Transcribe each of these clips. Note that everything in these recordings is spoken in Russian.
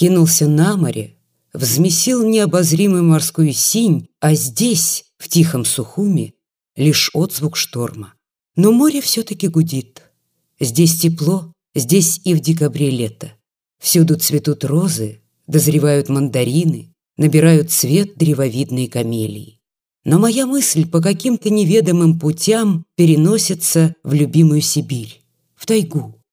кинулся на море, взмесил необозримую морскую синь, а здесь, в тихом Сухуме, лишь отзвук шторма. Но море все-таки гудит. Здесь тепло, здесь и в декабре лето. Всюду цветут розы, дозревают мандарины, набирают цвет древовидные камелии. Но моя мысль по каким-то неведомым путям переносится в любимую Сибирь, в тайгу.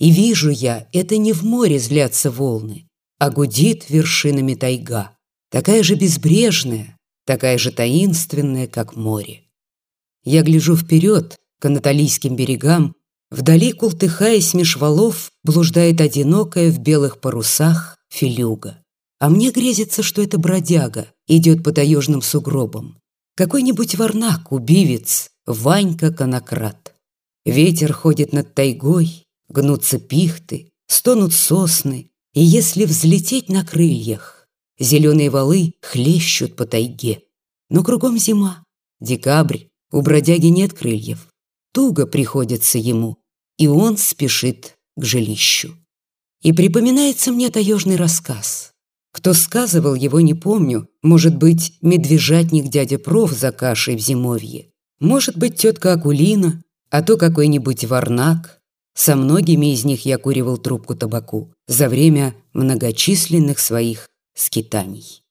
И вижу я, это не в море злятся волны, а гудит вершинами тайга, такая же безбрежная, такая же таинственная, как море. Я гляжу вперед, к анатолийским берегам, вдали, култыхаясь меж валов, блуждает одинокая в белых парусах филюга. А мне грезится, что это бродяга идет по таежным сугробам. Какой-нибудь варнак, убивец, Ванька-конократ. Ветер ходит над тайгой, гнутся пихты, стонут сосны, и если взлететь на крыльях, зеленые валы хлещут по тайге. Но кругом зима, декабрь, у бродяги нет крыльев. Туго приходится ему, и он спешит к жилищу. И припоминается мне таежный рассказ. Кто сказывал его, не помню. Может быть, медвежатник дядя Проф за кашей в зимовье. Может быть, тетка Акулина, а то какой-нибудь варнак, со многими из них я куривал трубку табаку за время многочисленных своих скитаний.